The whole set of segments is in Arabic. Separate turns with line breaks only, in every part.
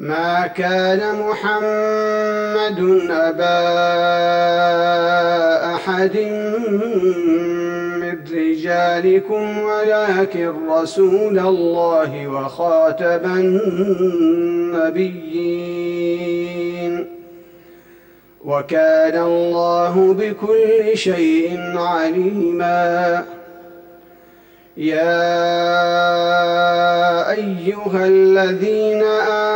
ما كان محمد أبا أحد من رجالكم ولكن رسول الله وخاتم النبيين. وكان الله بكل شيء عليماً. يا أيها الذين آمنوا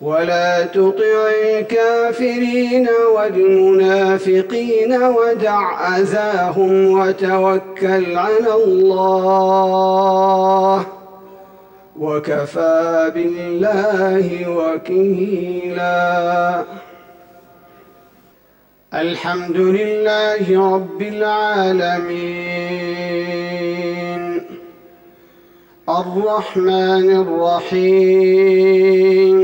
ولا تطع الكافرين والمنافقين ودع أذاهم وتوكل على الله وكفى بالله وكيلا. الحمد لله رب العالمين. الرحمن الرحيم.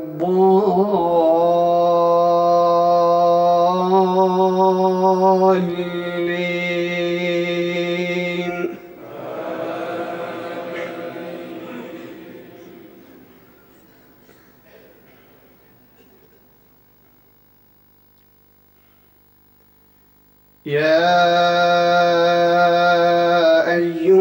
الضالين يا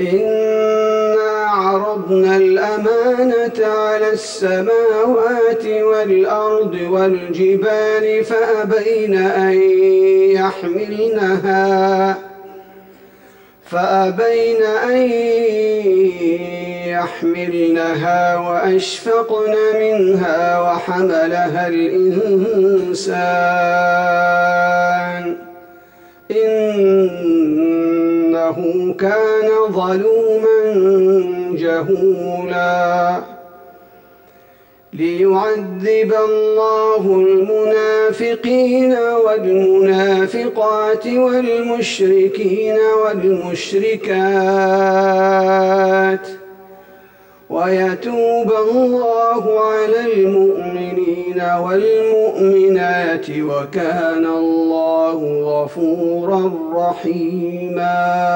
إنا عرضنا الأمانة على السماوات والأرض والجبال فأبين أن يحملنها فأبين أن يحملنها وأشفقن منها وحملها الإنسان إنه كان ظلوما جهولا. ليعذب الله المنافقين والمنافقات والمشركين والمشركات. ويتوب الله على المؤمنين. والمؤمنات وكان الله غفورا رحيماً